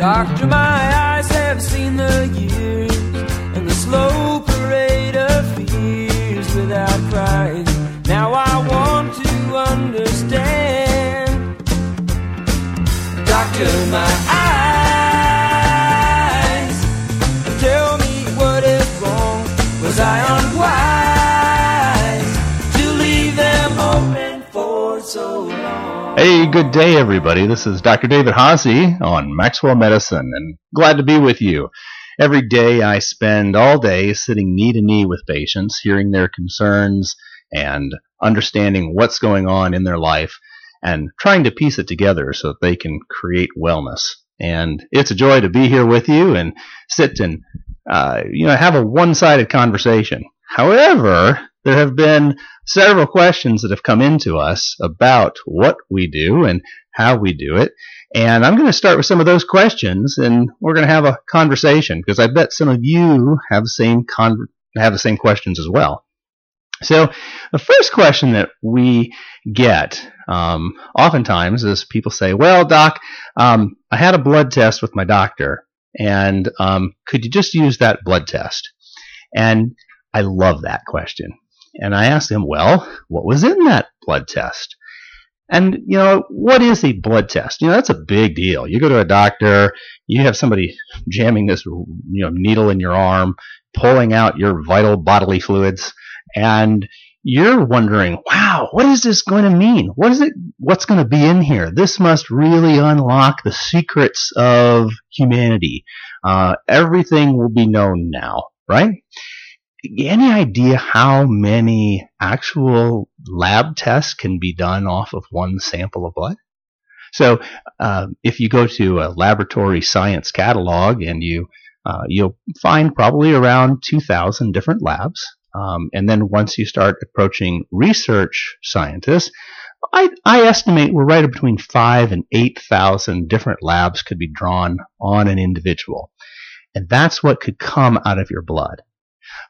Doctor, my good day, everybody. This is Dr. David Haase on Maxwell Medicine, and glad to be with you. Every day I spend all day sitting knee to knee with patients, hearing their concerns and understanding what's going on in their life and trying to piece it together so that they can create wellness. And it's a joy to be here with you and sit and, uh, you know, have a one-sided conversation. However, there have been several questions that have come into us about what we do and how we do it. And I'm going to start with some of those questions and we're going to have a conversation because I bet some of you have the same con- have the same questions as well. So the first question that we get um, oftentimes is people say, "Well, doc, um, I had a blood test with my doctor, and um, could you just use that blood test?" And I love that question. And I asked him, "Well, what was in that blood test?" And you know, what is a blood test? You know, that's a big deal. You go to a doctor, you have somebody jamming this you know needle in your arm, pulling out your vital bodily fluids and you're wondering, wow, what is this going to mean? What is it? What's going to be in here? This must really unlock the secrets of humanity. Uh, everything will be known now, right? Any idea how many actual lab tests can be done off of one sample of blood? So, uh, if you go to a laboratory science catalog and you uh, you'll find probably around 2,000 different labs. Um, and then once you start approaching research scientists, I, I estimate we're right between five and 8,000 different labs could be drawn on an individual. And that's what could come out of your blood.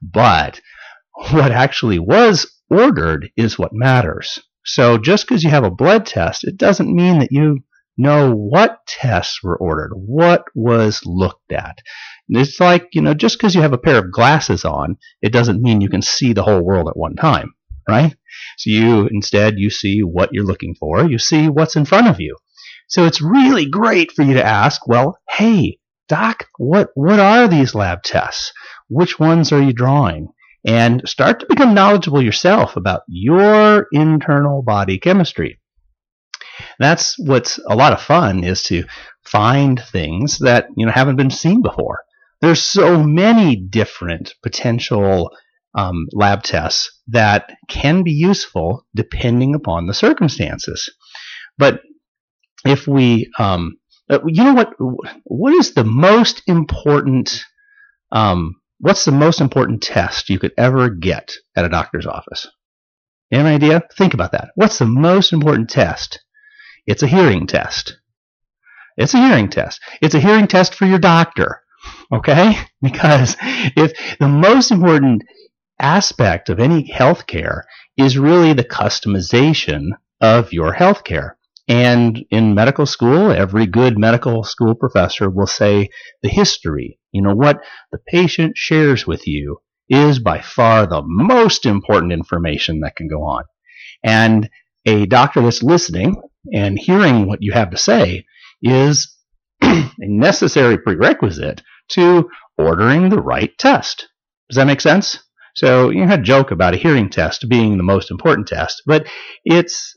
But what actually was ordered is what matters. So just because you have a blood test, it doesn't mean that you know what tests were ordered, what was looked at. It's like, you know, just because you have a pair of glasses on, it doesn't mean you can see the whole world at one time, right? So you, instead, you see what you're looking for. You see what's in front of you. So it's really great for you to ask, well, hey, doc, what, what are these lab tests? Which ones are you drawing? And start to become knowledgeable yourself about your internal body chemistry. That's what's a lot of fun is to find things that, you know, haven't been seen before. There's so many different potential um, lab tests that can be useful depending upon the circumstances. But if we, um, uh, you know what, what is the most important, um, what's the most important test you could ever get at a doctor's office? You have an idea? Think about that. What's the most important test? It's a hearing test. It's a hearing test. It's a hearing test for your doctor. Okay? Because if the most important aspect of any healthcare is really the customization of your healthcare. And in medical school, every good medical school professor will say the history, you know, what the patient shares with you is by far the most important information that can go on. And a doctor that's listening and hearing what you have to say is a necessary prerequisite to ordering the right test. Does that make sense? So you had a joke about a hearing test being the most important test, but it's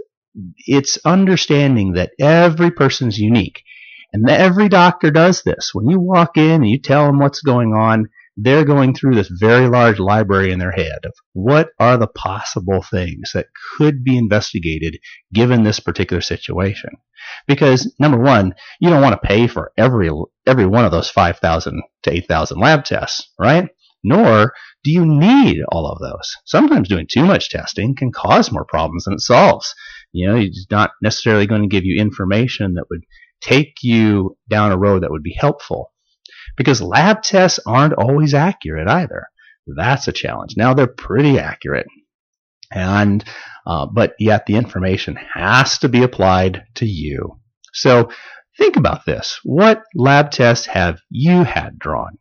it's understanding that every person's unique. And every doctor does this. When you walk in and you tell them what's going on, they're going through this very large library in their head of what are the possible things that could be investigated given this particular situation. Because number one, you don't want to pay for every every one of those 5,000 to 8,000 lab tests, right? Nor do you need all of those. Sometimes doing too much testing can cause more problems than it solves. You know, it's not necessarily going to give you information that would take you down a road that would be helpful because lab tests aren't always accurate either. That's a challenge. Now they're pretty accurate, and uh, but yet the information has to be applied to you. So think about this. What lab tests have you had drawn?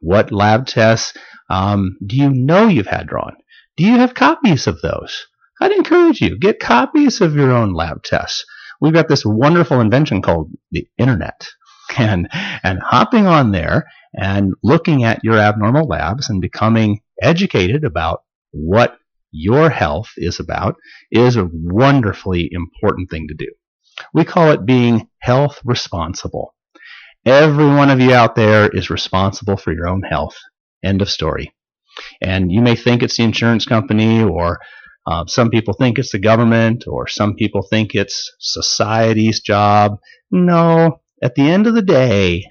What lab tests um, do you know you've had drawn? Do you have copies of those? I'd encourage you, get copies of your own lab tests. We've got this wonderful invention called the internet. And, and hopping on there and looking at your abnormal labs and becoming educated about what your health is about is a wonderfully important thing to do. We call it being health responsible. Every one of you out there is responsible for your own health. End of story. And you may think it's the insurance company, or uh, some people think it's the government, or some people think it's society's job. No, at the end of the day,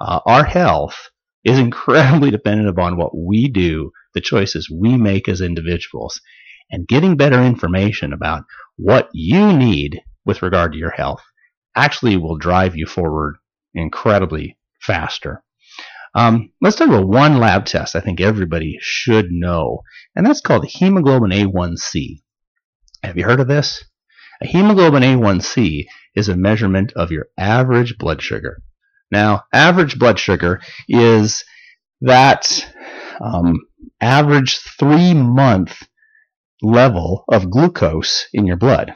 uh, our health is incredibly dependent upon what we do, the choices we make as individuals. And getting better information about what you need with regard to your health actually will drive you forward incredibly faster. Um, let's talk about one lab test I think everybody should know, and that's called hemoglobin A1C. Have you heard of this? A hemoglobin A1C is a measurement of your average blood sugar. Now, average blood sugar is that um, average three month level of glucose in your blood.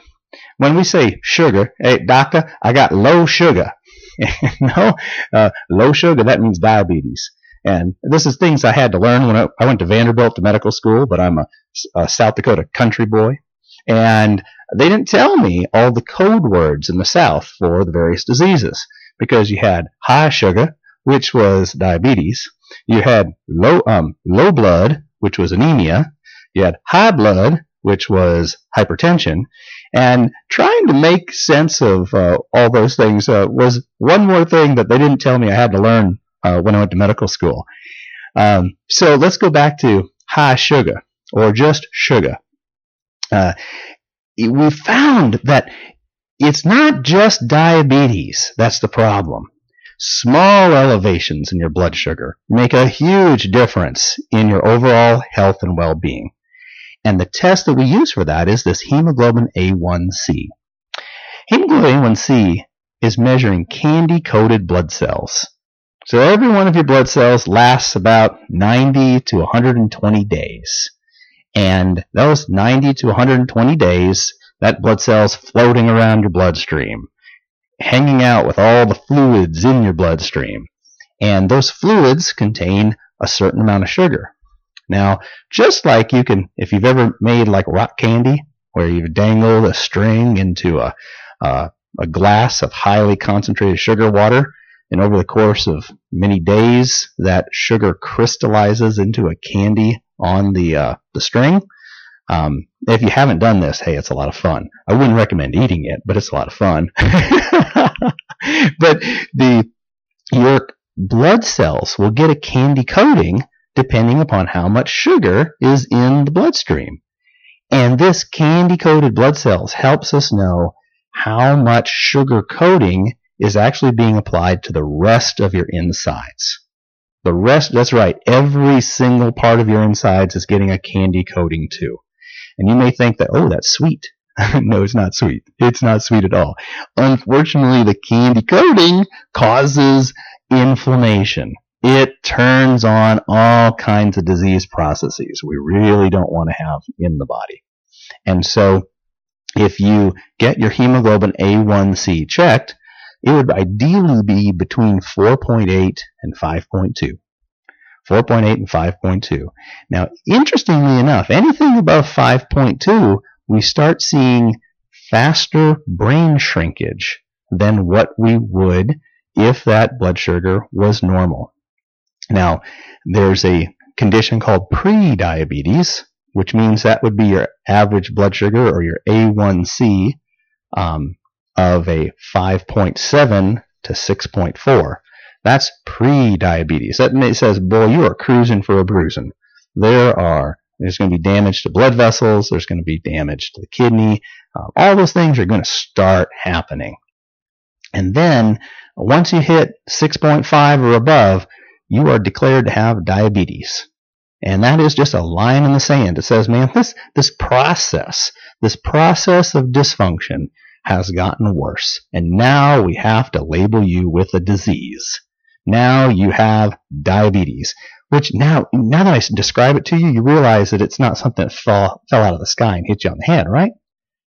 When we say sugar, hey, doctor, I got low sugar. no, uh, low sugar, that means diabetes. And this is things I had to learn when I, I went to Vanderbilt to medical school, but I'm a, a South Dakota country boy. And they didn't tell me all the code words in the South for the various diseases because you had high sugar, which was diabetes. You had low, um, low blood, which was anemia. You had high blood, which was hypertension. And trying to make sense of uh, all those things uh, was one more thing that they didn't tell me I had to learn uh, when I went to medical school. Um, so let's go back to high sugar or just sugar. Uh, we found that it's not just diabetes that's the problem. Small elevations in your blood sugar make a huge difference in your overall health and well-being. And the test that we use for that is this hemoglobin A1C. Hemoglobin A1C is measuring candy coated blood cells. So every one of your blood cells lasts about 90 to 120 days. And those 90 to 120 days, that blood cell's floating around your bloodstream, hanging out with all the fluids in your bloodstream. And those fluids contain a certain amount of sugar. Now, just like you can, if you've ever made like rock candy, where you've dangled a string into a, uh, a glass of highly concentrated sugar water, and over the course of many days, that sugar crystallizes into a candy on the uh, the string. Um, if you haven't done this, hey, it's a lot of fun. I wouldn't recommend eating it, but it's a lot of fun. but the your blood cells will get a candy coating depending upon how much sugar is in the bloodstream. And this candy coated blood cells helps us know how much sugar coating is actually being applied to the rest of your insides. The rest, that's right, every single part of your insides is getting a candy coating too. And you may think that, oh, that's sweet. no, it's not sweet. It's not sweet at all. Unfortunately, the candy coating causes inflammation it turns on all kinds of disease processes we really don't want to have in the body. And so if you get your hemoglobin A1C checked, it would ideally be between 4.8 and 5.2. 4.8 and 5.2. Now, interestingly enough, anything above 5.2, we start seeing faster brain shrinkage than what we would if that blood sugar was normal. Now, there's a condition called prediabetes, which means that would be your average blood sugar or your A1C um, of a 5.7 to 6.4. That's prediabetes. That says, boy, you are cruising for a bruising. There are there's going to be damage to blood vessels. There's going to be damage to the kidney. Uh, all those things are going to start happening. And then once you hit 6.5 or above, you are declared to have diabetes. And that is just a line in the sand. It says, man, this, this process, this process of dysfunction has gotten worse. And now we have to label you with a disease. Now you have diabetes, which now, now that I describe it to you, you realize that it's not something that fell, fell out of the sky and hit you on the head, right?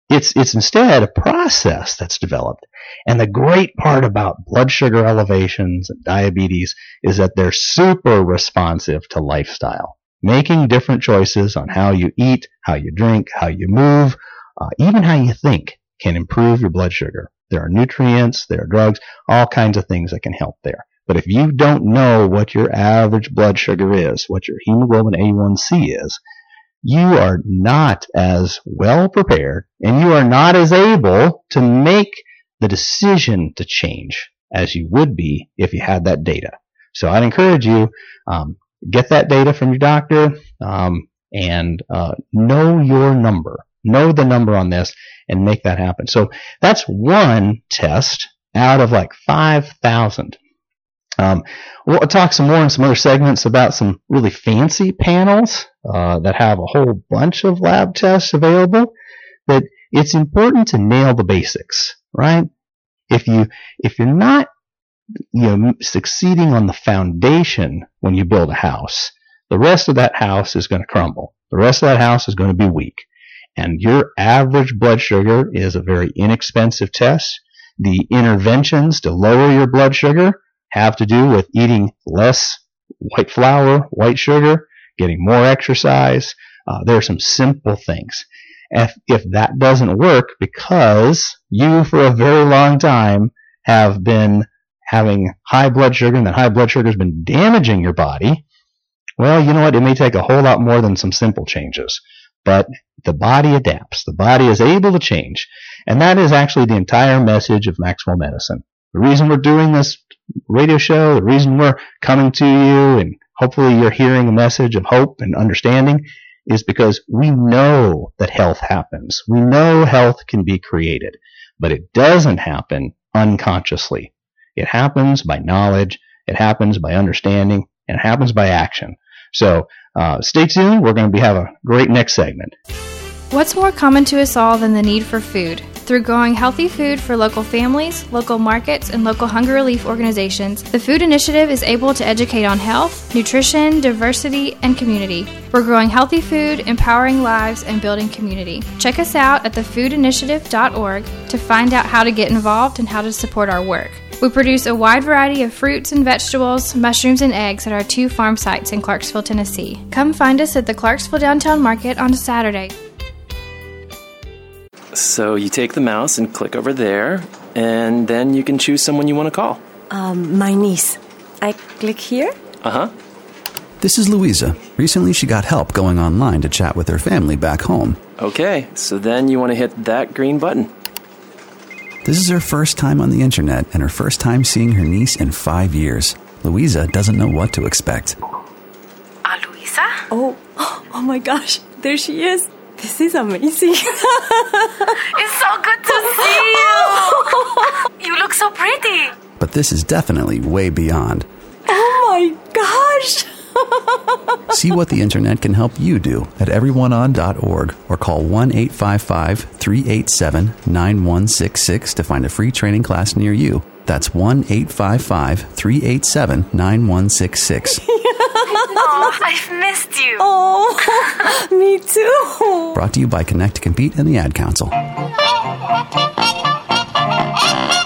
It's, it's instead a process that's developed. And the great part about blood sugar elevations and diabetes is that they're super responsive to lifestyle. Making different choices on how you eat, how you drink, how you move, uh, even how you think can improve your blood sugar. There are nutrients, there are drugs, all kinds of things that can help there. But if you don't know what your average blood sugar is, what your hemoglobin A1C is, you are not as well prepared and you are not as able to make the decision to change as you would be if you had that data. So I'd encourage you, um, get that data from your doctor um, and uh, know your number. Know the number on this and make that happen. So that's one test out of like 5,000. Um, we'll talk some more in some other segments about some really fancy panels uh, that have a whole bunch of lab tests available. But it's important to nail the basics, right? If you if you're not you know succeeding on the foundation when you build a house, the rest of that house is going to crumble. The rest of that house is going to be weak. And your average blood sugar is a very inexpensive test. The interventions to lower your blood sugar have to do with eating less white flour, white sugar, getting more exercise. Uh, there are some simple things. If, if that doesn't work because you for a very long time have been having high blood sugar and that high blood sugar has been damaging your body, well, you know what? It may take a whole lot more than some simple changes. But the body adapts. The body is able to change. And that is actually the entire message of Maxwell Medicine. The reason we're doing this radio show, the reason we're coming to you, and hopefully you're hearing a message of hope and understanding, is because we know that health happens. We know health can be created, but it doesn't happen unconsciously. It happens by knowledge, it happens by understanding, and it happens by action. So uh, stay tuned. We're going to be have a great next segment. What's more common to us all than the need for food? Through growing healthy food for local families, local markets, and local hunger relief organizations, the Food Initiative is able to educate on health, nutrition, diversity, and community. We're growing healthy food, empowering lives, and building community. Check us out at thefoodinitiative.org to find out how to get involved and how to support our work. We produce a wide variety of fruits and vegetables, mushrooms, and eggs at our two farm sites in Clarksville, Tennessee. Come find us at the Clarksville Downtown Market on a Saturday. So you take the mouse and click over there, and then you can choose someone you want to call. Um, my niece. I click here? Uh huh. This is Louisa. Recently, she got help going online to chat with her family back home. Okay, so then you want to hit that green button. This is her first time on the internet and her first time seeing her niece in five years. Louisa doesn't know what to expect. Uh, Louisa? Oh, oh my gosh, there she is. This is amazing. it's so good to see you. you look so pretty. But this is definitely way beyond. Oh my gosh. See what the internet can help you do at everyoneon.org or call 1 855 387 9166 to find a free training class near you. That's 1 855 387 9166. Oh, I've missed you. Oh, me too. Brought to you by Connect to Compete and the Ad Council.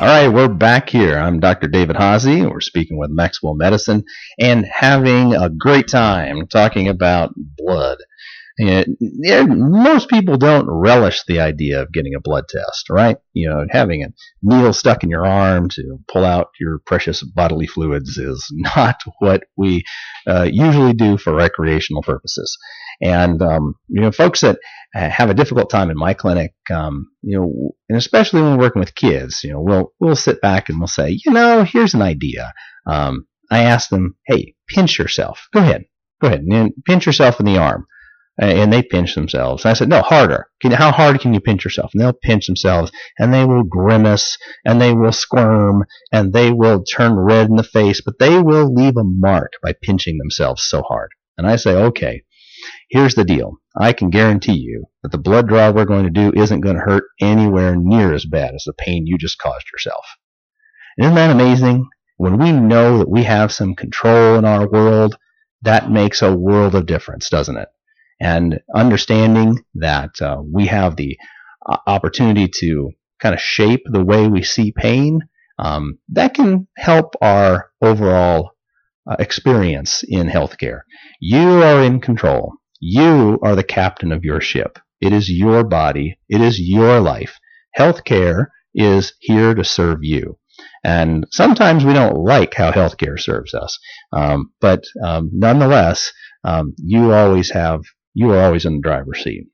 All right, we're back here. I'm Dr. David Haase. We're speaking with Maxwell Medicine and having a great time talking about blood. And, most people don't relish the idea of getting a blood test, right? You know, having a needle stuck in your arm to pull out your precious bodily fluids is not what we uh, usually do for recreational purposes. And um, you know, folks that have a difficult time in my clinic, um, you know, and especially when working with kids, you know, we'll we'll sit back and we'll say, you know, here's an idea. Um, I ask them, hey, pinch yourself. Go ahead, go ahead, and pinch yourself in the arm. And they pinch themselves. And I said, no, harder. Can, how hard can you pinch yourself? And they'll pinch themselves, and they will grimace, and they will squirm, and they will turn red in the face, but they will leave a mark by pinching themselves so hard. And I say, okay, here's the deal. I can guarantee you that the blood draw we're going to do isn't going to hurt anywhere near as bad as the pain you just caused yourself. Isn't that amazing? When we know that we have some control in our world, that makes a world of difference, doesn't it? And understanding that uh, we have the uh, opportunity to kind of shape the way we see pain, um, that can help our overall uh, experience in healthcare. You are in control. You are the captain of your ship. It is your body. It is your life. Healthcare is here to serve you. And sometimes we don't like how healthcare serves us, um, but um, nonetheless, um, you always have you are always in the driver's seat.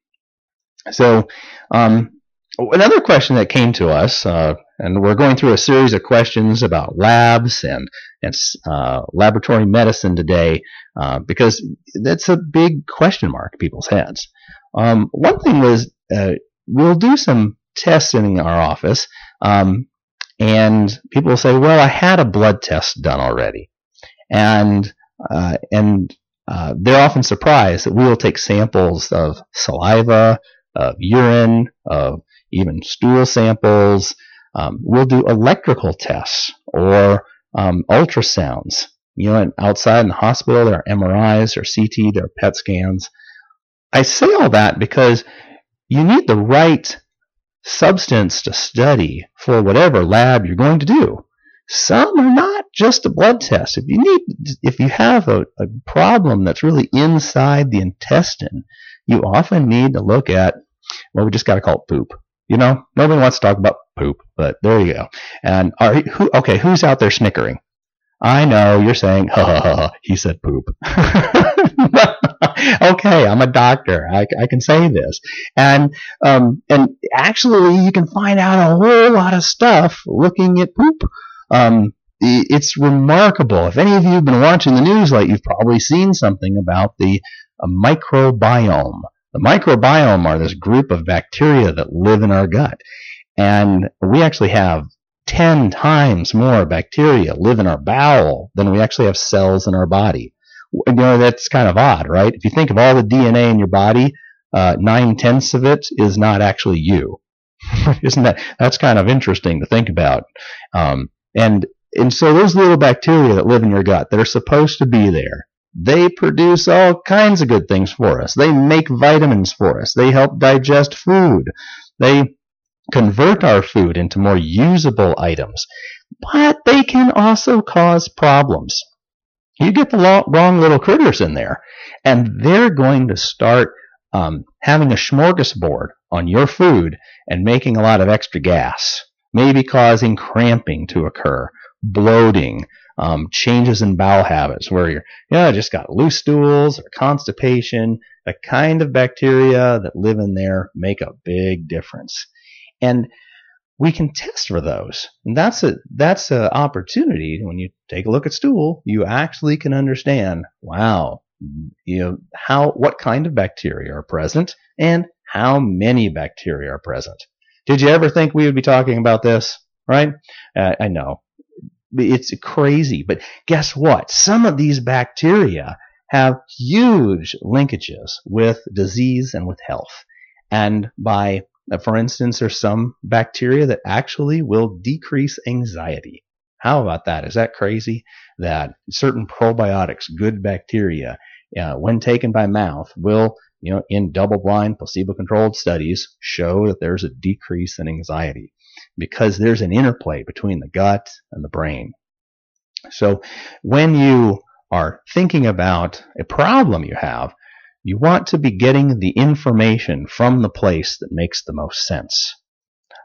So, um, another question that came to us, uh, and we're going through a series of questions about labs and and uh, laboratory medicine today, uh, because that's a big question mark in people's heads. Um, one thing was uh, we'll do some tests in our office. Um, and people will say, "Well, I had a blood test done already," and uh, and uh, they're often surprised that we will take samples of saliva, of urine, of even stool samples. Um, we'll do electrical tests or um, ultrasounds. You know, outside in the hospital, there are MRIs or CT, there are PET scans. I say all that because you need the right substance to study for whatever lab you're going to do. Some are not just a blood test. If you need, if you have a, a problem that's really inside the intestine, you often need to look at, well, we just got to call it poop. You know, nobody wants to talk about poop, but there you go. And are who? Okay, who's out there snickering? I know you're saying, ha ha ha, he said poop. okay, I'm a doctor. I, I can say this. And, um, and actually you can find out a whole lot of stuff looking at poop. Um, it's remarkable. If any of you have been watching the news lately, you've probably seen something about the uh, microbiome. The microbiome are this group of bacteria that live in our gut. And we actually have 10 times more bacteria live in our bowel than we actually have cells in our body you know, that's kind of odd, right? If you think of all the DNA in your body, uh, nine tenths of it is not actually you. Isn't that, that's kind of interesting to think about. Um, and, and so those little bacteria that live in your gut that are supposed to be there, they produce all kinds of good things for us. They make vitamins for us. They help digest food. They convert our food into more usable items. But they can also cause problems you get the wrong little critters in there, and they're going to start um, having a smorgasbord on your food and making a lot of extra gas, maybe causing cramping to occur, bloating, um, changes in bowel habits where you're, you know, just got loose stools or constipation. The kind of bacteria that live in there make a big difference. And we can test for those. And that's a that's an opportunity when you take a look at stool, you actually can understand, wow, you know, how what kind of bacteria are present and how many bacteria are present. Did you ever think we would be talking about this? Right? Uh, I know. It's crazy, but guess what? Some of these bacteria have huge linkages with disease and with health. And by for instance, there's some bacteria that actually will decrease anxiety. How about that? Is that crazy? That certain probiotics, good bacteria, uh, when taken by mouth, will, you know, in double-blind, placebo-controlled studies, show that there's a decrease in anxiety because there's an interplay between the gut and the brain. So when you are thinking about a problem you have, you want to be getting the information from the place that makes the most sense.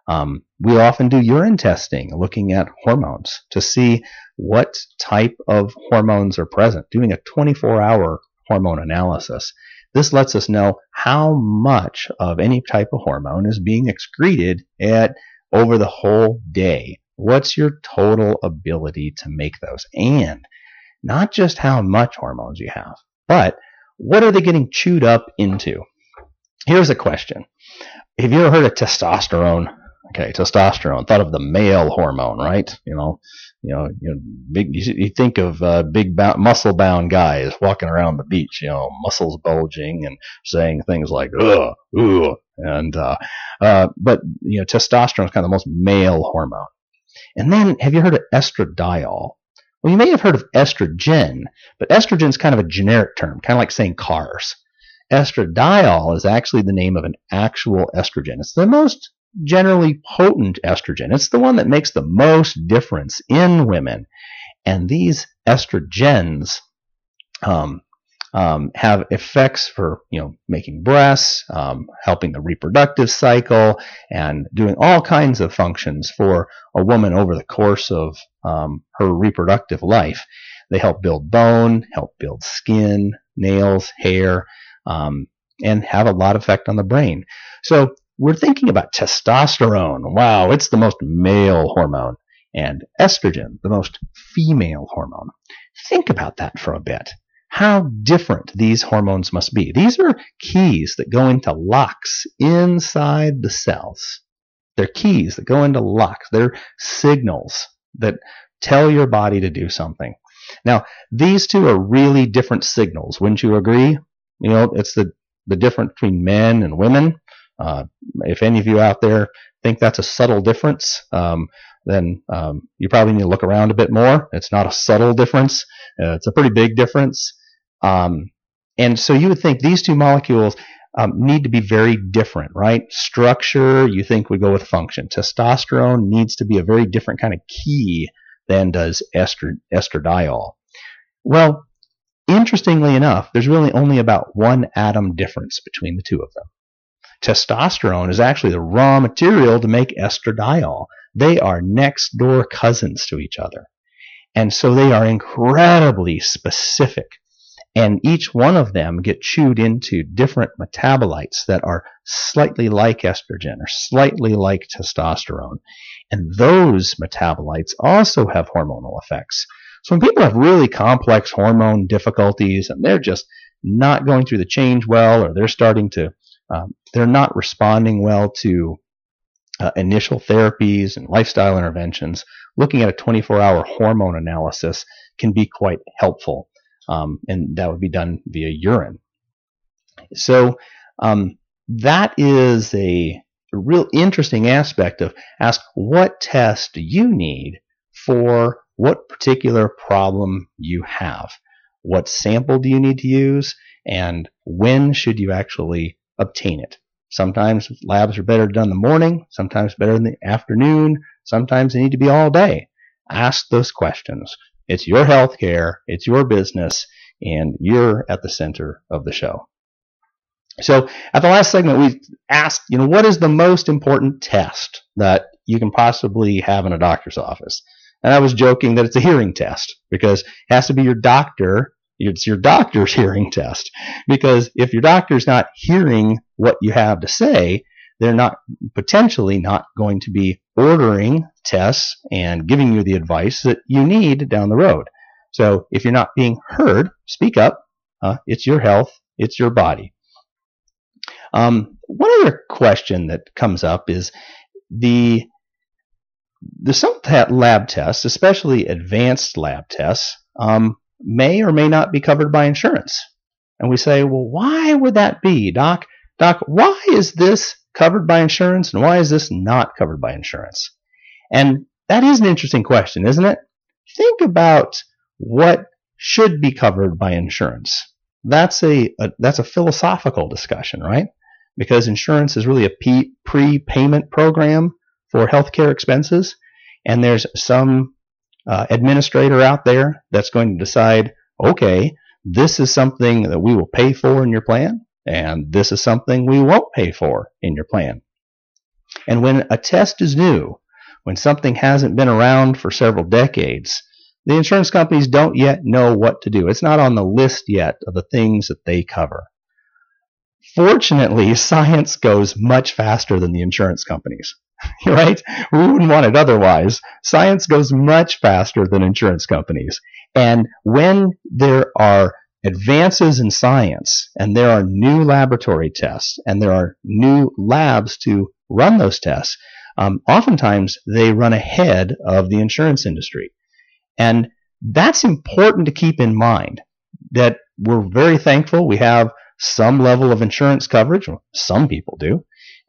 Um, we often do urine testing, looking at hormones to see what type of hormones are present, doing a 24 hour hormone analysis. This lets us know how much of any type of hormone is being excreted at over the whole day. What's your total ability to make those? And not just how much hormones you have, but what are they getting chewed up into? Here's a question. Have you ever heard of testosterone? Okay, testosterone, thought of the male hormone, right? You know, you know, you know, big. You think of uh, big muscle-bound guys walking around the beach, you know, muscles bulging and saying things like "ugh, ugh," and uh, uh, but you know, testosterone is kind of the most male hormone. And then, have you heard of estradiol? Well, you may have heard of estrogen, but estrogen is kind of a generic term, kind of like saying cars. Estradiol is actually the name of an actual estrogen. It's the most generally potent estrogen. It's the one that makes the most difference in women. And these estrogens um, um, have effects for you know making breasts, um, helping the reproductive cycle, and doing all kinds of functions for a woman over the course of um, her reproductive life. They help build bone, help build skin, nails, hair, um, and have a lot of effect on the brain. So we're thinking about testosterone. Wow, it's the most male hormone. And estrogen, the most female hormone. Think about that for a bit how different these hormones must be. These are keys that go into locks inside the cells. They're keys that go into locks. They're signals that tell your body to do something. Now, these two are really different signals. Wouldn't you agree? You know, it's the, the difference between men and women. Uh, if any of you out there think that's a subtle difference, um, then um, you probably need to look around a bit more. It's not a subtle difference. Uh, it's a pretty big difference. Um, and so you would think these two molecules um, need to be very different, right? Structure, you think would go with function. Testosterone needs to be a very different kind of key than does ester, estradiol. Well, interestingly enough, there's really only about one atom difference between the two of them. Testosterone is actually the raw material to make estradiol. They are next door cousins to each other. And so they are incredibly specific and each one of them get chewed into different metabolites that are slightly like estrogen or slightly like testosterone. And those metabolites also have hormonal effects. So when people have really complex hormone difficulties and they're just not going through the change well, or they're starting to, um, they're not responding well to uh, initial therapies and lifestyle interventions, looking at a 24 hour hormone analysis can be quite helpful um, and that would be done via urine. So um, that is a real interesting aspect of ask what test do you need for what particular problem you have? What sample do you need to use? And when should you actually obtain it? Sometimes labs are better done in the morning, sometimes better in the afternoon, sometimes they need to be all day. Ask those questions. It's your healthcare, it's your business, and you're at the center of the show. So at the last segment, we asked, you know, what is the most important test that you can possibly have in a doctor's office? And I was joking that it's a hearing test because it has to be your doctor. It's your doctor's hearing test because if your doctor's not hearing what you have to say, they're not potentially not going to be ordering tests and giving you the advice that you need down the road. So if you're not being heard, speak up. Uh, it's your health. It's your body. Um, one other question that comes up is the the some lab tests, especially advanced lab tests, um, may or may not be covered by insurance. And we say, well, why would that be, Doc? Doc, why is this covered by insurance and why is this not covered by insurance? And that is an interesting question, isn't it? Think about what should be covered by insurance. That's a, a that's a philosophical discussion, right? Because insurance is really a pre-payment program for healthcare expenses, and there's some uh, administrator out there that's going to decide, okay, this is something that we will pay for in your plan, and this is something we won't pay for in your plan. And when a test is new, when something hasn't been around for several decades, the insurance companies don't yet know what to do. It's not on the list yet of the things that they cover. Fortunately, science goes much faster than the insurance companies, right? We wouldn't want it otherwise. Science goes much faster than insurance companies. And when there are advances in science and there are new laboratory tests and there are new labs to run those tests, um, oftentimes they run ahead of the insurance industry. And that's important to keep in mind that we're very thankful we have some level of insurance coverage. Some people do.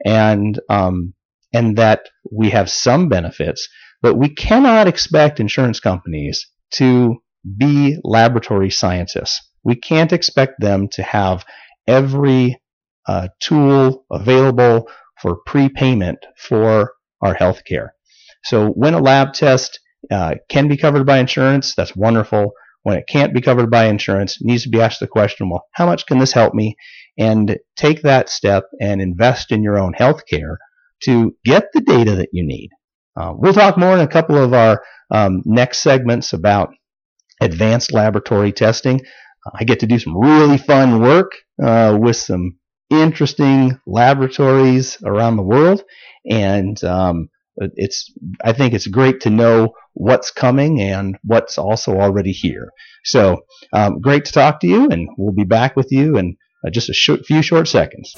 And, um, and that we have some benefits, but we cannot expect insurance companies to be laboratory scientists. We can't expect them to have every uh, tool available for prepayment for our health care. So when a lab test uh, can be covered by insurance, that's wonderful. When it can't be covered by insurance, needs to be asked the question, well, how much can this help me? And take that step and invest in your own health care to get the data that you need. Uh, we'll talk more in a couple of our um, next segments about advanced laboratory testing. I get to do some really fun work uh, with some interesting laboratories around the world, and um, it's I think it's great to know what's coming and what's also already here. So um, great to talk to you, and we'll be back with you in uh, just a sh- few short seconds.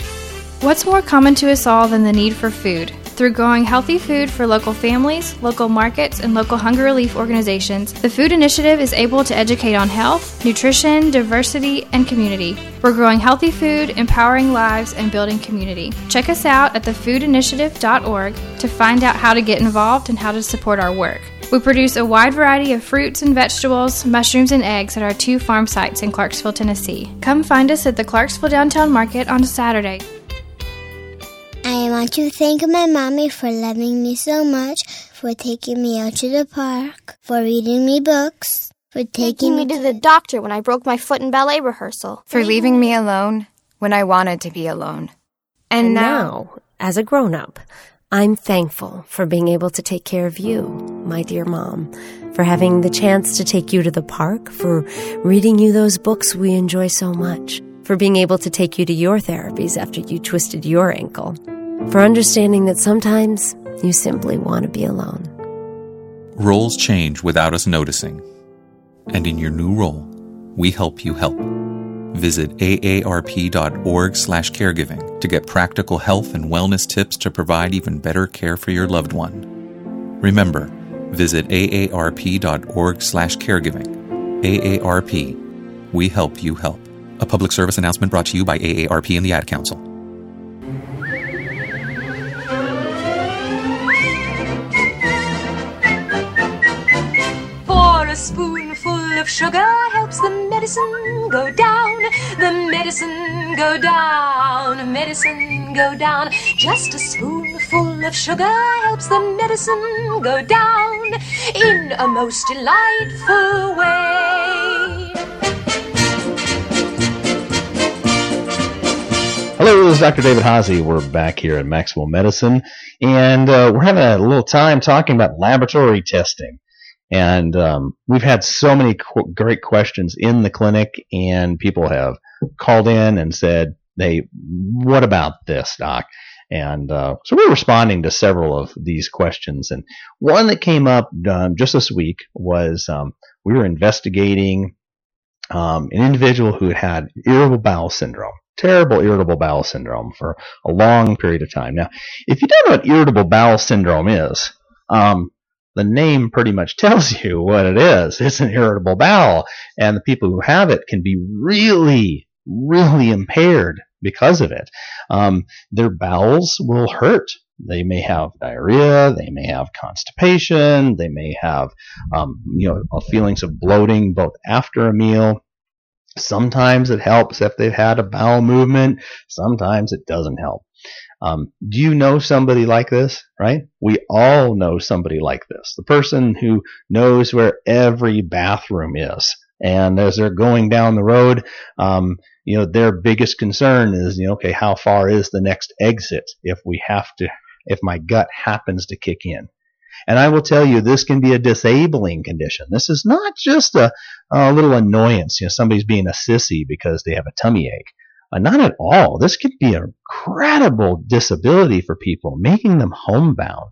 What's more common to us all than the need for food? Through growing healthy food for local families, local markets, and local hunger relief organizations, the Food Initiative is able to educate on health, nutrition, diversity, and community. We're growing healthy food, empowering lives, and building community. Check us out at thefoodinitiative.org to find out how to get involved and how to support our work. We produce a wide variety of fruits and vegetables, mushrooms, and eggs at our two farm sites in Clarksville, Tennessee. Come find us at the Clarksville Downtown Market on Saturday. I want to thank my mommy for loving me so much, for taking me out to the park, for reading me books, for taking, taking me to the doctor when I broke my foot in ballet rehearsal, for leaving me alone when I wanted to be alone. And, and now, now, as a grown up, I'm thankful for being able to take care of you, my dear mom, for having the chance to take you to the park, for reading you those books we enjoy so much, for being able to take you to your therapies after you twisted your ankle for understanding that sometimes you simply want to be alone. Roles change without us noticing. And in your new role, we help you help. Visit aarp.org/caregiving to get practical health and wellness tips to provide even better care for your loved one. Remember, visit aarp.org/caregiving. AARP, we help you help. A public service announcement brought to you by AARP and the Ad Council. Of sugar helps the medicine go down. The medicine go down, medicine go down. Just a spoonful of sugar helps the medicine go down in a most delightful way. Hello, this is Dr. David Haase. We're back here at Maxwell Medicine, and uh, we're having a little time talking about laboratory testing. And um, we've had so many qu- great questions in the clinic, and people have called in and said, "Hey, what about this, doc?" And uh, so we're responding to several of these questions. And one that came up um, just this week was um, we were investigating um, an individual who had irritable bowel syndrome terrible irritable bowel syndrome for a long period of time. Now, if you don't know what irritable bowel syndrome is, um, the name pretty much tells you what it is. It's an irritable bowel, and the people who have it can be really, really impaired because of it. Um, their bowels will hurt. They may have diarrhea. They may have constipation. They may have, um, you know, feelings of bloating both after a meal. Sometimes it helps if they've had a bowel movement. Sometimes it doesn't help. Um, do you know somebody like this? Right? We all know somebody like this. The person who knows where every bathroom is. And as they're going down the road, um, you know, their biggest concern is, you know, okay, how far is the next exit if we have to, if my gut happens to kick in? And I will tell you, this can be a disabling condition. This is not just a, a little annoyance. You know, somebody's being a sissy because they have a tummy ache. Uh, not at all. This could be an incredible disability for people, making them homebound,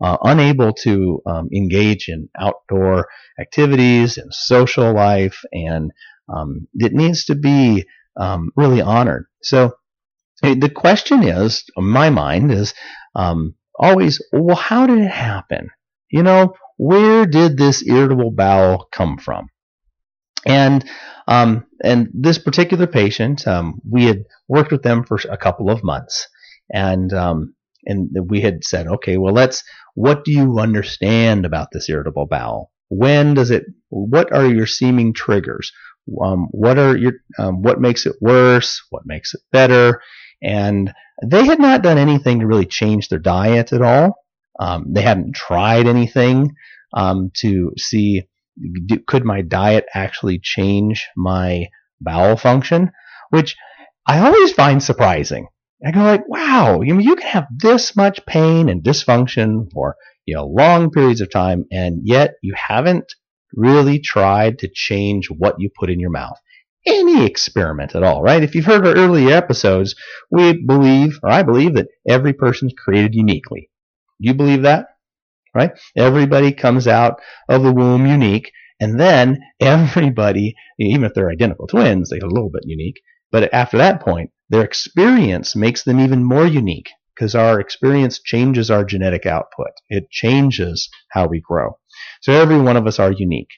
uh, unable to um, engage in outdoor activities and social life, and um, it needs to be um, really honored. So the question is, in my mind, is um, always, well, how did it happen? You know, where did this irritable bowel come from? And um, and this particular patient, um, we had worked with them for a couple of months, and um, and we had said, okay, well, let's. What do you understand about this irritable bowel? When does it? What are your seeming triggers? Um, what are your? Um, what makes it worse? What makes it better? And they had not done anything to really change their diet at all. Um, they hadn't tried anything to see could my diet actually change my bowel function? Which I always find surprising. I go like, wow, you, you can have this much pain and dysfunction for you know long periods of time, and yet you haven't really tried to change what you put in your mouth. Any experiment at all, right? If you've heard our earlier episodes, we believe, or I believe, that every person's created uniquely. Do you believe that? Right? Everybody comes out of the womb unique, and then everybody, even if they're identical twins, they're a little bit unique. But after that point, their experience makes them even more unique because our experience changes our genetic output. It changes how we grow. So every one of us are unique.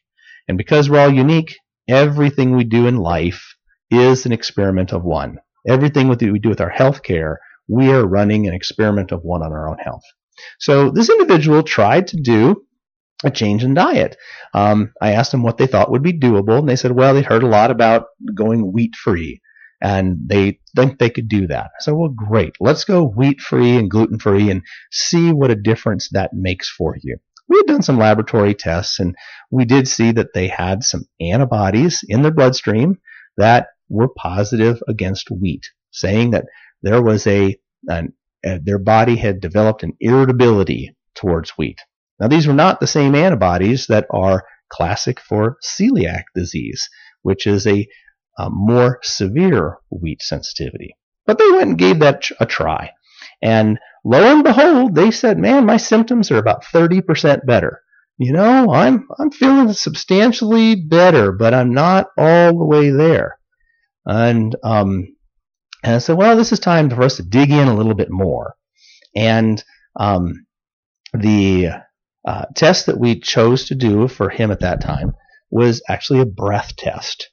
And because we're all unique, everything we do in life is an experiment of one. Everything we do with our health care, we are running an experiment of one on our own health. So this individual tried to do a change in diet. Um, I asked them what they thought would be doable, and they said, well, they'd heard a lot about going wheat free, and they think they could do that. So, well, great. Let's go wheat free and gluten free and see what a difference that makes for you. We had done some laboratory tests, and we did see that they had some antibodies in their bloodstream that were positive against wheat, saying that there was a an uh, their body had developed an irritability towards wheat. Now, these were not the same antibodies that are classic for celiac disease, which is a, a more severe wheat sensitivity. But they went and gave that a try. And lo and behold, they said, man, my symptoms are about 30% better. You know, I'm, I'm feeling substantially better, but I'm not all the way there. And, um, and I said, well, this is time for us to dig in a little bit more. And um, the uh, test that we chose to do for him at that time was actually a breath test.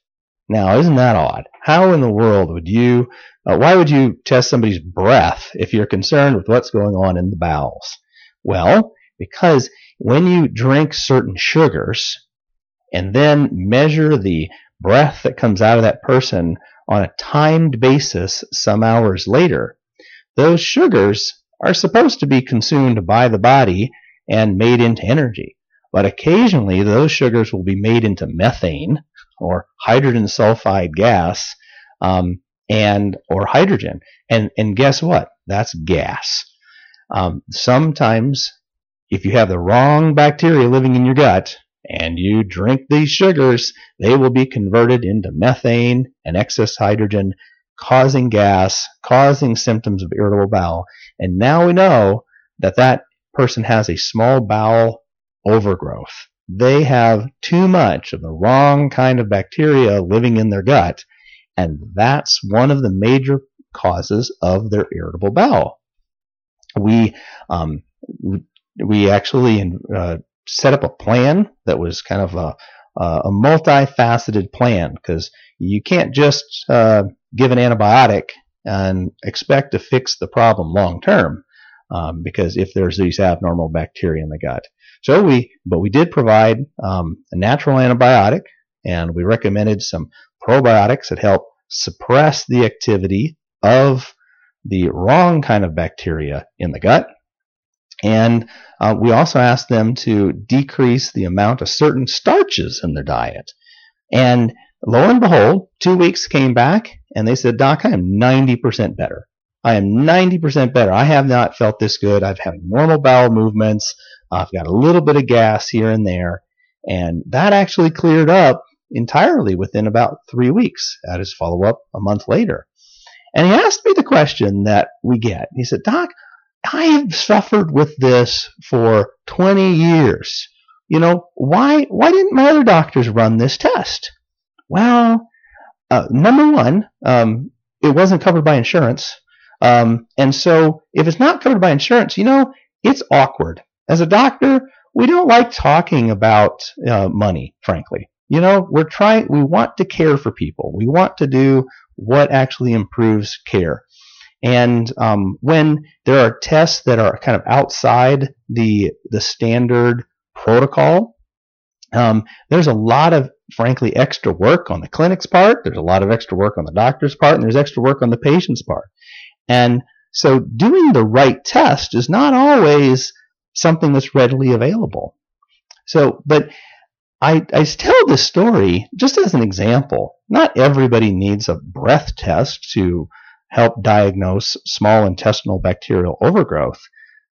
Now, isn't that odd? How in the world would you, uh, why would you test somebody's breath if you're concerned with what's going on in the bowels? Well, because when you drink certain sugars and then measure the breath that comes out of that person on a timed basis some hours later, those sugars are supposed to be consumed by the body and made into energy. But occasionally those sugars will be made into methane or hydrogen sulfide gas um, and or hydrogen. And and guess what? That's gas. Um, sometimes if you have the wrong bacteria living in your gut, and you drink these sugars, they will be converted into methane and excess hydrogen, causing gas, causing symptoms of irritable bowel. And now we know that that person has a small bowel overgrowth. They have too much of the wrong kind of bacteria living in their gut, and that's one of the major causes of their irritable bowel. We um, we actually uh, set up a plan that was kind of a, a multifaceted plan because you can't just uh, give an antibiotic and expect to fix the problem long term um, because if there's these abnormal bacteria in the gut. So we, but we did provide um, a natural antibiotic and we recommended some probiotics that help suppress the activity of the wrong kind of bacteria in the gut. And uh, we also asked them to decrease the amount of certain starches in their diet. And lo and behold, two weeks came back and they said, Doc, I am 90% better. I am 90% better. I have not felt this good. I've had normal bowel movements. I've got a little bit of gas here and there. And that actually cleared up entirely within about three weeks at his follow up a month later. And he asked me the question that we get. He said, Doc, I have suffered with this for 20 years. You know, why, why didn't my other doctors run this test? Well, uh, number one, um, it wasn't covered by insurance. Um, and so if it's not covered by insurance, you know, it's awkward. As a doctor, we don't like talking about uh, money, frankly. You know, we're trying, we want to care for people. We want to do what actually improves care. And um, when there are tests that are kind of outside the the standard protocol, um, there's a lot of frankly extra work on the clinic's part. There's a lot of extra work on the doctor's part, and there's extra work on the patient's part. And so, doing the right test is not always something that's readily available. So, but I, I tell this story just as an example. Not everybody needs a breath test to help diagnose small intestinal bacterial overgrowth.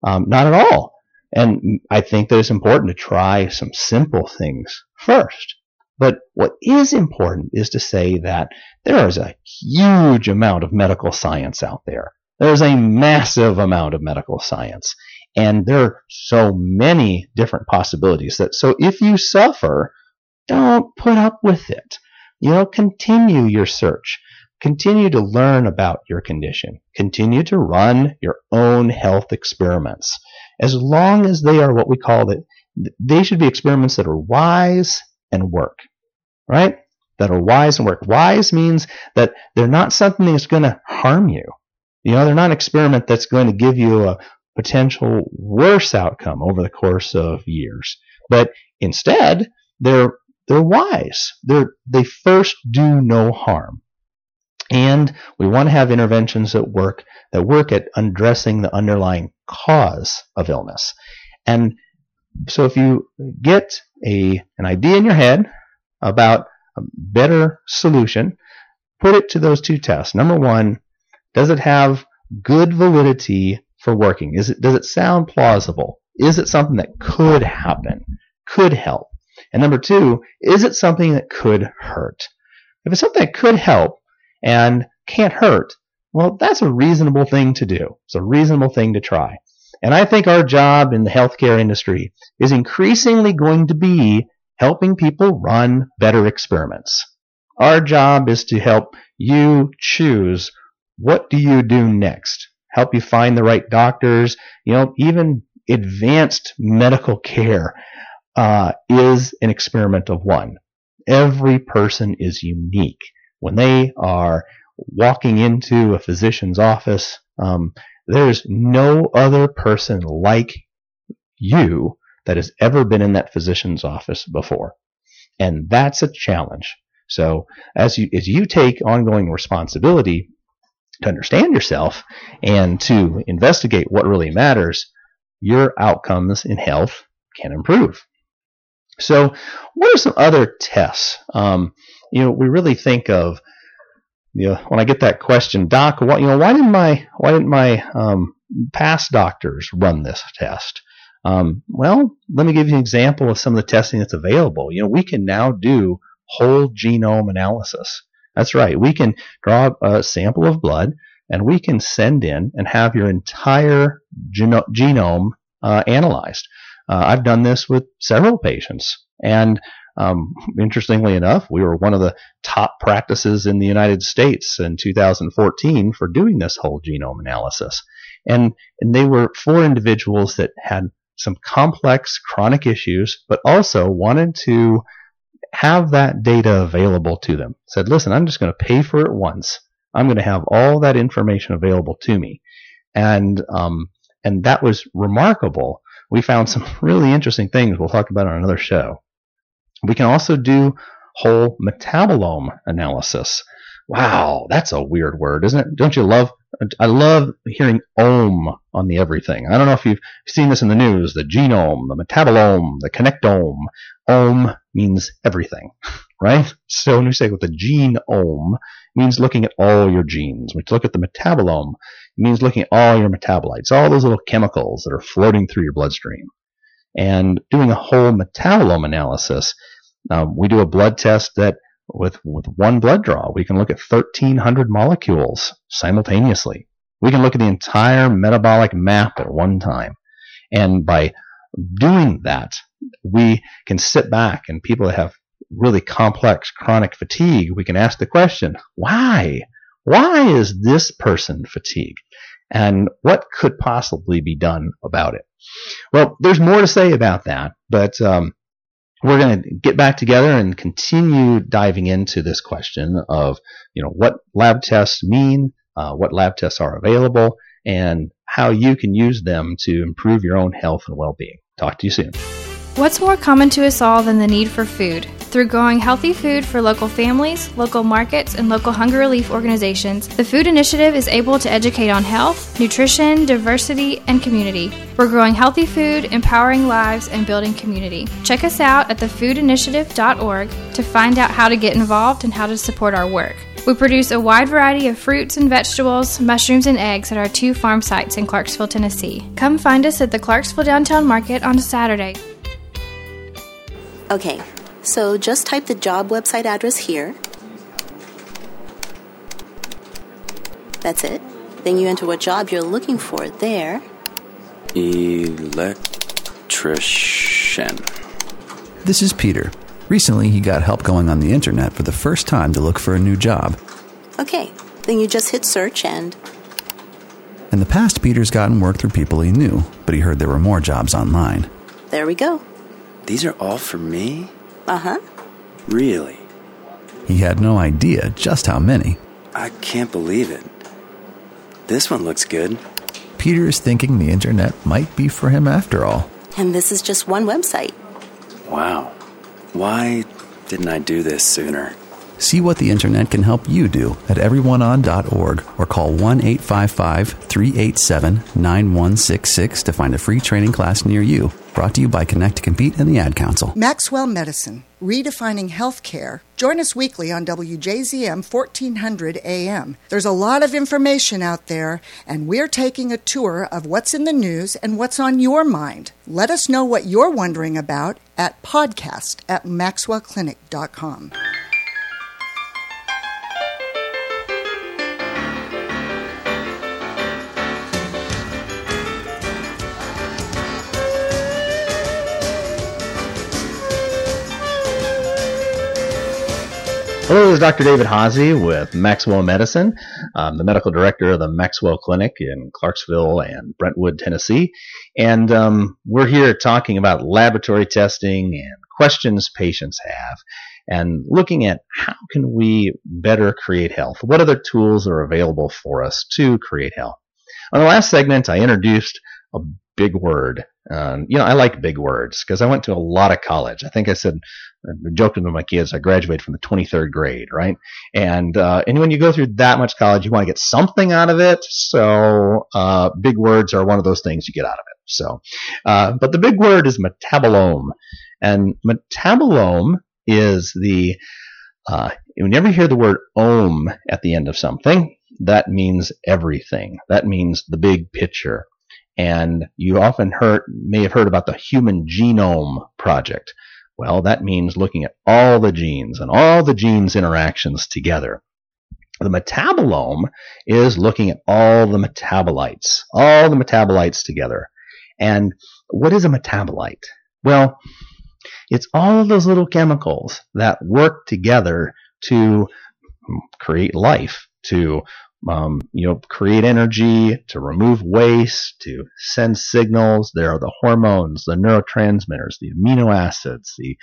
Um, not at all. And I think that it's important to try some simple things first. But what is important is to say that there is a huge amount of medical science out there. There's a massive amount of medical science. And there are so many different possibilities that, so if you suffer, don't put up with it. You know, continue your search. Continue to learn about your condition. Continue to run your own health experiments. As long as they are what we call it, they should be experiments that are wise and work, right? That are wise and work. Wise means that they're not something that's going to harm you. You know, they're not an experiment that's going to give you a potential worse outcome over the course of years. But instead, they're they're wise. They're they first do no harm. And we want to have interventions that work that work at addressing the underlying cause of illness. And so if you get a an idea in your head about a better solution, put it to those two tests. Number one, does it have good validity for working? Is it does it sound plausible? Is it something that could happen? Could help? And number two, is it something that could hurt? If it's something that could help, and can't hurt, well, that's a reasonable thing to do. It's a reasonable thing to try. And I think our job in the healthcare industry is increasingly going to be helping people run better experiments. Our job is to help you choose what do you do next? Help you find the right doctors, you know, even advanced medical care uh, is an experiment of one. Every person is unique when they are walking into a physician's office, um, there's no other person like you that has ever been in that physician's office before. And that's a challenge. So as you, as you take ongoing responsibility to understand yourself and to investigate what really matters, your outcomes in health can improve. So what are some other tests? Um, you know, we really think of, you know, when I get that question, doc, what, you know, why didn't my, why didn't my um, past doctors run this test? Um, well, let me give you an example of some of the testing that's available. You know, we can now do whole genome analysis. That's right. We can draw a sample of blood and we can send in and have your entire geno- genome uh, analyzed. Uh, I've done this with several patients, and um, interestingly enough, we were one of the top practices in the United States in 2014 for doing this whole genome analysis. And, and they were for individuals that had some complex chronic issues, but also wanted to have that data available to them. Said, listen, I'm just going to pay for it once. I'm going to have all that information available to me. And, um, and that was remarkable. We found some really interesting things we'll talk about on another show. We can also do whole metabolome analysis. Wow, that's a weird word, isn't it? Don't you love? I love hearing ohm on the everything. I don't know if you've seen this in the news. The genome, the metabolome, the connectome. Ohm means everything, right? So when we say with the genome, means looking at all your genes. When you look at the metabolome, it means looking at all your metabolites, all those little chemicals that are floating through your bloodstream. And doing a whole metabolome analysis um, we do a blood test that with, with one blood draw, we can look at 1,300 molecules simultaneously. We can look at the entire metabolic map at one time. And by doing that, we can sit back and people that have really complex chronic fatigue, we can ask the question, why? Why is this person fatigued? And what could possibly be done about it? Well, there's more to say about that, but um, we're going to get back together and continue diving into this question of, you know, what lab tests mean, uh, what lab tests are available, and how you can use them to improve your own health and well-being. Talk to you soon. What's more common to us all than the need for food? Through growing healthy food for local families, local markets, and local hunger relief organizations, the Food Initiative is able to educate on health, nutrition, diversity, and community. We're growing healthy food, empowering lives, and building community. Check us out at thefoodinitiative.org to find out how to get involved and how to support our work. We produce a wide variety of fruits and vegetables, mushrooms, and eggs at our two farm sites in Clarksville, Tennessee. Come find us at the Clarksville Downtown Market on Saturday. Okay, so just type the job website address here. That's it. Then you enter what job you're looking for there. Electrician. This is Peter. Recently, he got help going on the internet for the first time to look for a new job. Okay, then you just hit search and. In the past, Peter's gotten work through people he knew, but he heard there were more jobs online. There we go. These are all for me? Uh huh. Really? He had no idea just how many. I can't believe it. This one looks good. Peter is thinking the internet might be for him after all. And this is just one website. Wow. Why didn't I do this sooner? See what the internet can help you do at everyoneon.org or call 1 855 387 9166 to find a free training class near you. Brought to you by Connect to Compete and the Ad Council. Maxwell Medicine, redefining healthcare. Join us weekly on WJZM 1400 AM. There's a lot of information out there, and we're taking a tour of what's in the news and what's on your mind. Let us know what you're wondering about at podcast at maxwellclinic.com. Hello, this is Dr. David Haase with Maxwell Medicine. I'm the medical director of the Maxwell Clinic in Clarksville and Brentwood, Tennessee. And um, we're here talking about laboratory testing and questions patients have and looking at how can we better create health? What other tools are available for us to create health? On the last segment, I introduced a big word. Um, you know, I like big words because I went to a lot of college. I think I said, I joked with my kids, I graduated from the 23rd grade, right? And, uh, and when you go through that much college, you want to get something out of it. So, uh, big words are one of those things you get out of it. So, uh, but the big word is metabolome. And metabolome is the, uh, whenever you hear the word ohm at the end of something, that means everything. That means the big picture. And you often heard, may have heard about the Human Genome Project. Well, that means looking at all the genes and all the genes interactions together. The metabolome is looking at all the metabolites, all the metabolites together. And what is a metabolite? Well, it's all of those little chemicals that work together to create life, to um, you know, create energy, to remove waste, to send signals. There are the hormones, the neurotransmitters, the amino acids, the,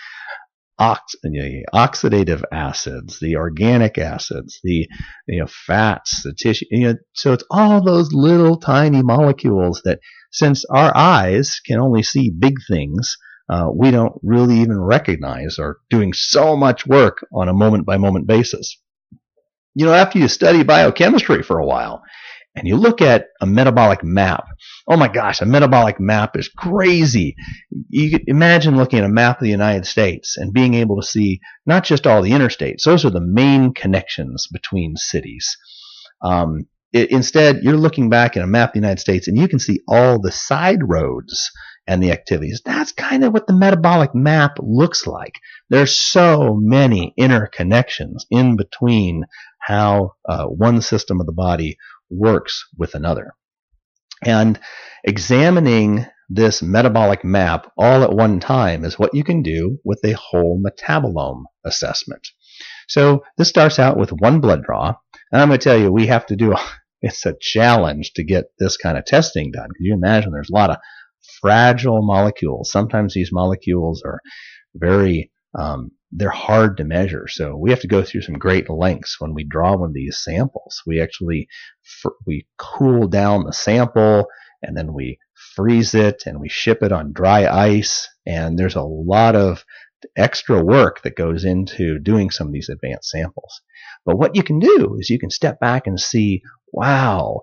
ox- the oxidative acids, the organic acids, the you know, fats, the tissue. You know, so it's all those little tiny molecules that, since our eyes can only see big things, uh, we don't really even recognize are doing so much work on a moment by moment basis you know, after you study biochemistry for a while and you look at a metabolic map, oh my gosh, a metabolic map is crazy. You could imagine looking at a map of the United States and being able to see not just all the interstates, those are the main connections between cities. Um, it, instead, you're looking back at a map of the United States and you can see all the side roads and the activities. That's kind of what the metabolic map looks like. There's so many interconnections in between how uh, one system of the body works with another. And examining this metabolic map all at one time is what you can do with a whole metabolome assessment. So this starts out with one blood draw, and I'm going to tell you we have to do a, it's a challenge to get this kind of testing done. Because you imagine there's a lot of fragile molecules. Sometimes these molecules are very um, they're hard to measure. So we have to go through some great lengths when we draw one of these samples. We actually we cool down the sample and then we freeze it and we ship it on dry ice. And there's a lot of extra work that goes into doing some of these advanced samples. But what you can do is you can step back and see, wow,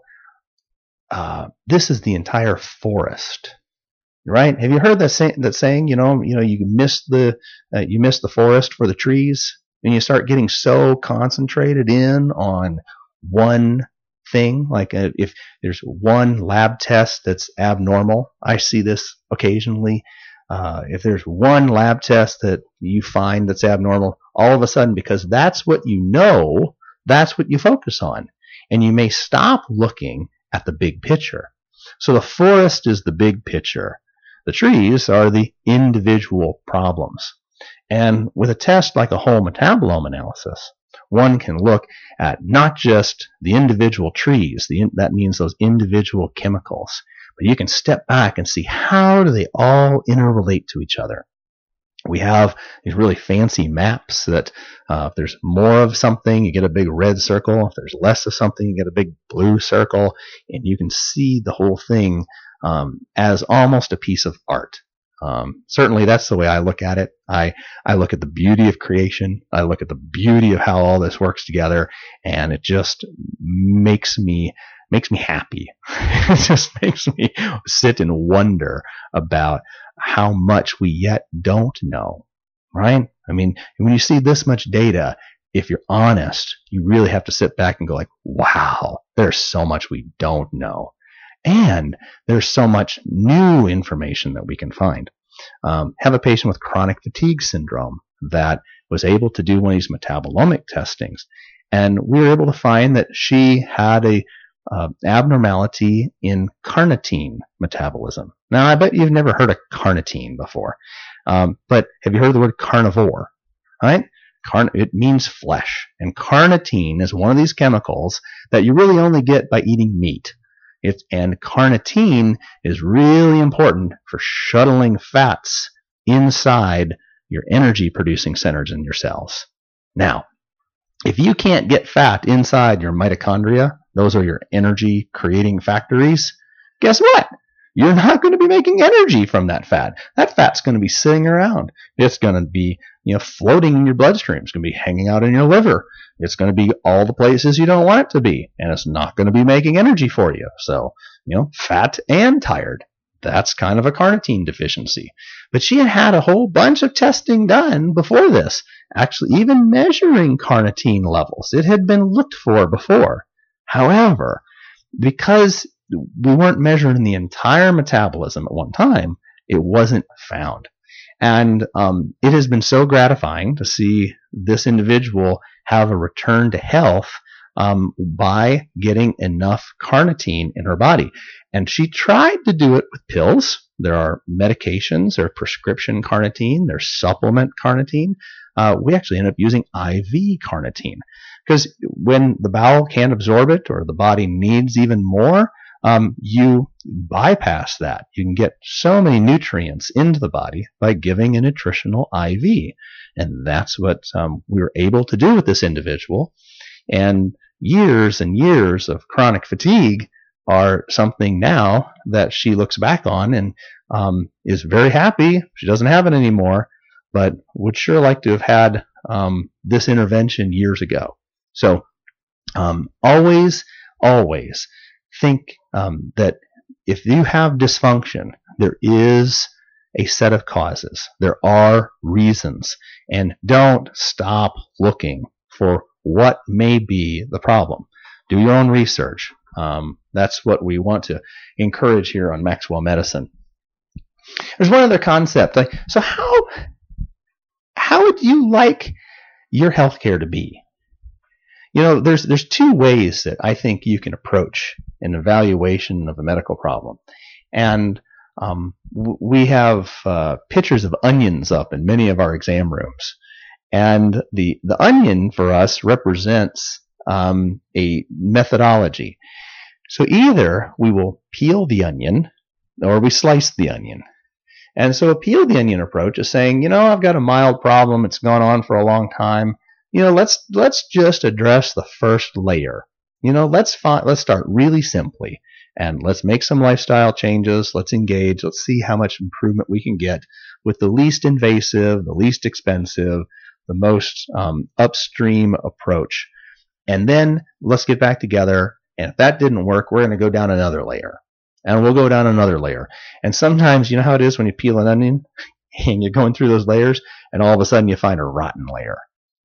uh, this is the entire forest right? Have you heard that, say, that saying? You know, you know, you miss the uh, you miss the forest for the trees, and you start getting so concentrated in on one thing. Like uh, if there's one lab test that's abnormal, I see this occasionally. Uh, if there's one lab test that you find that's abnormal, all of a sudden, because that's what you know, that's what you focus on, and you may stop looking at the big picture. So the forest is the big picture the trees are the individual problems. And with a test like a whole metabolome analysis, one can look at not just the individual trees, the, that means those individual chemicals, but you can step back and see how do they all interrelate to each other. We have these really fancy maps that uh, if there's more of something, you get a big red circle. If there's less of something, you get a big blue circle, and you can see the whole thing um, as almost a piece of art. Um, certainly, that's the way I look at it. I I look at the beauty of creation. I look at the beauty of how all this works together, and it just makes me makes me happy. it just makes me sit and wonder about how much we yet don't know. Right? I mean, when you see this much data, if you're honest, you really have to sit back and go like, "Wow, there's so much we don't know." And there's so much new information that we can find. Um, have a patient with chronic fatigue syndrome that was able to do one of these metabolomic testings, and we were able to find that she had a uh, abnormality in carnitine metabolism. Now, I bet you've never heard of carnitine before, um, but have you heard the word carnivore? Right? Carn- it means flesh, and carnitine is one of these chemicals that you really only get by eating meat. It's, and carnitine is really important for shuttling fats inside your energy producing centers in your cells. Now, if you can't get fat inside your mitochondria, those are your energy creating factories, guess what? You're not going to be making energy from that fat. That fat's going to be sitting around. It's going to be, you know, floating in your bloodstream. It's going to be hanging out in your liver. It's going to be all the places you don't want it to be. And it's not going to be making energy for you. So, you know, fat and tired. That's kind of a carnitine deficiency. But she had had a whole bunch of testing done before this, actually even measuring carnitine levels. It had been looked for before. However, because we weren't measuring the entire metabolism at one time. It wasn't found. And um, it has been so gratifying to see this individual have a return to health um, by getting enough carnitine in her body. And she tried to do it with pills. There are medications, there's prescription carnitine, there's supplement carnitine. Uh, we actually end up using IV carnitine because when the bowel can't absorb it or the body needs even more, um, you bypass that. You can get so many nutrients into the body by giving a nutritional IV. And that's what um, we were able to do with this individual. And years and years of chronic fatigue are something now that she looks back on and um, is very happy. She doesn't have it anymore, but would sure like to have had um, this intervention years ago. So um, always, always think um, that if you have dysfunction, there is a set of causes. There are reasons. And don't stop looking for what may be the problem. Do your own research. Um, that's what we want to encourage here on Maxwell Medicine. There's one other concept. So how how would you like your healthcare to be? You know, there's there's two ways that I think you can approach an evaluation of a medical problem, and Um, we have uh, pictures of onions up in many of our exam rooms, and the the onion for us represents um, a methodology. So either we will peel the onion, or we slice the onion. And so a peel the onion approach is saying, you know, I've got a mild problem. It's gone on for a long time. You know, let's let's just address the first layer. You know, let's find, let's start really simply and let's make some lifestyle changes. Let's engage. Let's see how much improvement we can get with the least invasive, the least expensive, the most um, upstream approach. And then let's get back together. And if that didn't work, we're going to go down another layer and we'll go down another layer. And sometimes, you know how it is when you peel an onion and you're going through those layers and all of a sudden you find a rotten layer,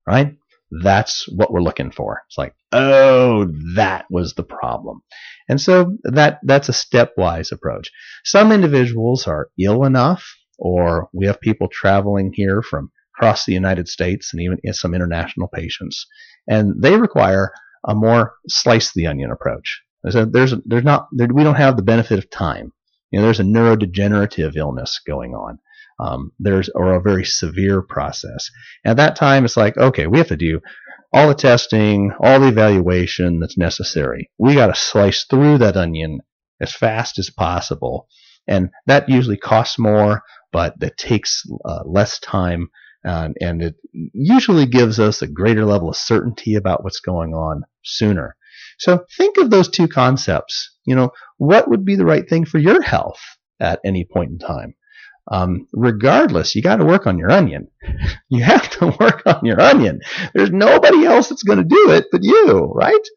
right? That's what we're looking for. It's like, oh, that was the problem. And so that, that's a stepwise approach. Some individuals are ill enough, or we have people traveling here from across the United States and even some international patients, and they require a more slice the onion approach. So there's there's not there, we don't have the benefit of time. You know, there's a neurodegenerative illness going on. Um, there's or a very severe process. At that time, it's like okay, we have to do all the testing, all the evaluation that's necessary. We got to slice through that onion as fast as possible, and that usually costs more, but that takes uh, less time. Uh, and it usually gives us a greater level of certainty about what's going on sooner. So think of those two concepts. You know, what would be the right thing for your health at any point in time? Um, regardless, you got to work on your onion. You have to work on your onion. There's nobody else that's going to do it but you, right?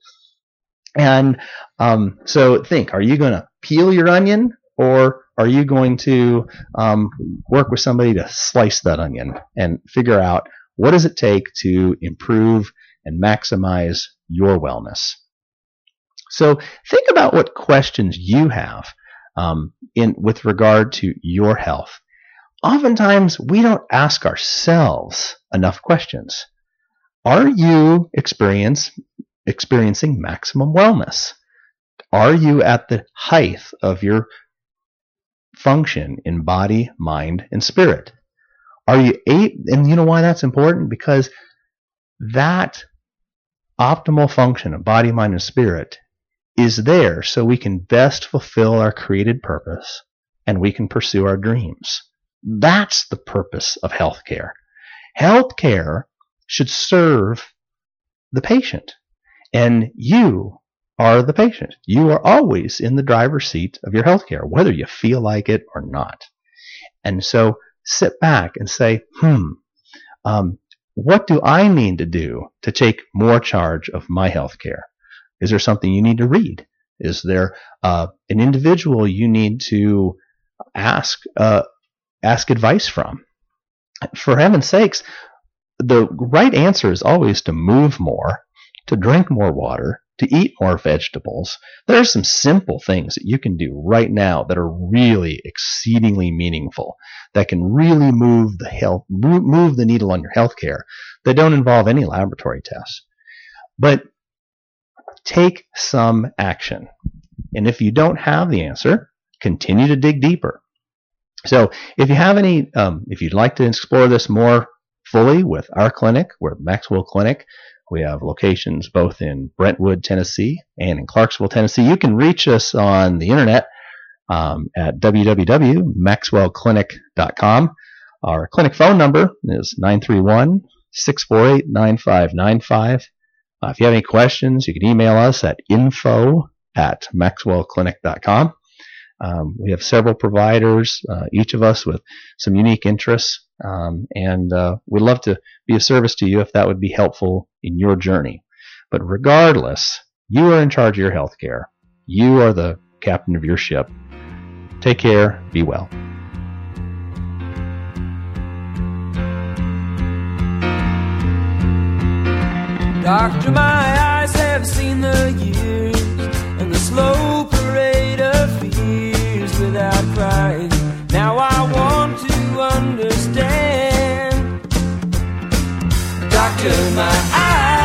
And um, so think: Are you going to peel your onion, or are you going to um, work with somebody to slice that onion and figure out what does it take to improve and maximize your wellness? So think about what questions you have um, in with regard to your health. Oftentimes, we don't ask ourselves enough questions. Are you experience, experiencing maximum wellness? Are you at the height of your function in body, mind, and spirit? Are you eight? And you know why that's important? Because that optimal function of body, mind, and spirit is there so we can best fulfill our created purpose and we can pursue our dreams. That's the purpose of healthcare. Healthcare should serve the patient, and you are the patient. You are always in the driver's seat of your healthcare, whether you feel like it or not. And so sit back and say, hmm, um, what do I need to do to take more charge of my healthcare? Is there something you need to read? Is there uh, an individual you need to ask uh, ask advice from? For heaven's sakes, the right answer is always to move more, to drink more water, to eat more vegetables. There are some simple things that you can do right now that are really exceedingly meaningful, that can really move the health, move the needle on your health care, that don't involve any laboratory tests. But take some action. And if you don't have the answer, continue to dig deeper. So if you have any, um, if you'd like to explore this more fully with our clinic, we're Maxwell Clinic. We have locations both in Brentwood, Tennessee and in Clarksville, Tennessee. You can reach us on the internet um, at www.maxwellclinic.com. Our clinic phone number is 931 648 9595. Uh, if you have any questions, you can email us at info at maxwellclinic.com. Um, we have several providers, uh, each of us with some unique interests, um, and uh, we'd love to be of service to you if that would be helpful in your journey. But regardless, you are in charge of your health care. You are the captain of your ship. Take care. Be well. Doctor, my eyes have seen the years and the slow parade of fears without cries. Now I want to understand. Doctor, my eyes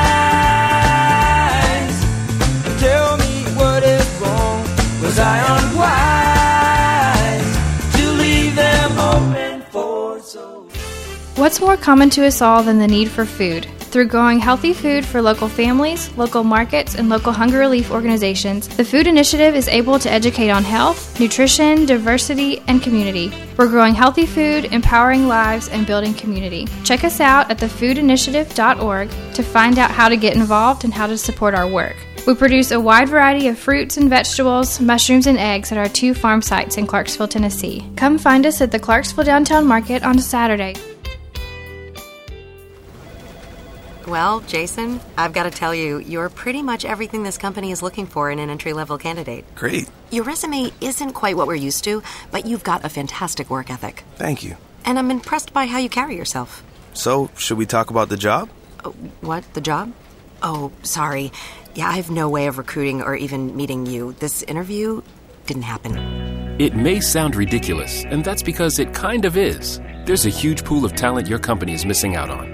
What's more common to us all than the need for food? Through growing healthy food for local families, local markets, and local hunger relief organizations, the Food Initiative is able to educate on health, nutrition, diversity, and community. We're growing healthy food, empowering lives, and building community. Check us out at thefoodinitiative.org to find out how to get involved and how to support our work. We produce a wide variety of fruits and vegetables, mushrooms, and eggs at our two farm sites in Clarksville, Tennessee. Come find us at the Clarksville Downtown Market on a Saturday. Well, Jason, I've got to tell you, you're pretty much everything this company is looking for in an entry level candidate. Great. Your resume isn't quite what we're used to, but you've got a fantastic work ethic. Thank you. And I'm impressed by how you carry yourself. So, should we talk about the job? Uh, what? The job? Oh, sorry. Yeah, I have no way of recruiting or even meeting you. This interview didn't happen. It may sound ridiculous, and that's because it kind of is. There's a huge pool of talent your company is missing out on.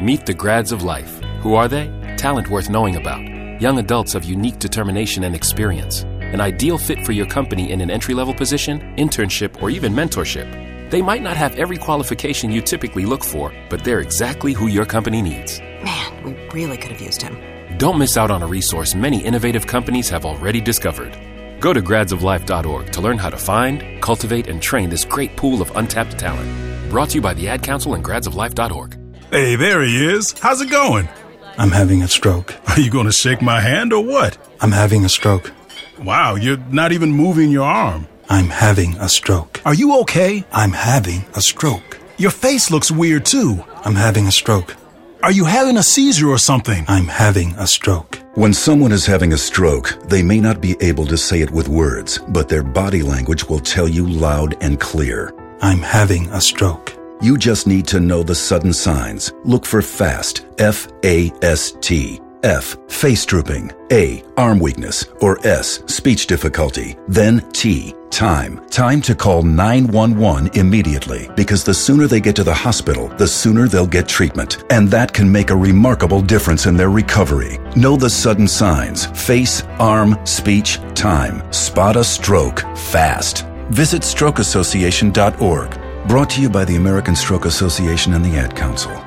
Meet the grads of life. Who are they? Talent worth knowing about. Young adults of unique determination and experience. An ideal fit for your company in an entry level position, internship, or even mentorship. They might not have every qualification you typically look for, but they're exactly who your company needs. Man, we really could have used him. Don't miss out on a resource many innovative companies have already discovered. Go to gradsoflife.org to learn how to find, cultivate, and train this great pool of untapped talent. Brought to you by the Ad Council and gradsoflife.org. Hey, there he is. How's it going? I'm having a stroke. Are you going to shake my hand or what? I'm having a stroke. Wow, you're not even moving your arm. I'm having a stroke. Are you okay? I'm having a stroke. Your face looks weird too. I'm having a stroke. Are you having a seizure or something? I'm having a stroke. When someone is having a stroke, they may not be able to say it with words, but their body language will tell you loud and clear. I'm having a stroke. You just need to know the sudden signs. Look for FAST, F A S T. F, face drooping. A, arm weakness. Or S, speech difficulty. Then T, time. Time to call 911 immediately because the sooner they get to the hospital, the sooner they'll get treatment. And that can make a remarkable difference in their recovery. Know the sudden signs face, arm, speech, time. Spot a stroke fast. Visit strokeassociation.org. Brought to you by the American Stroke Association and the Ad Council.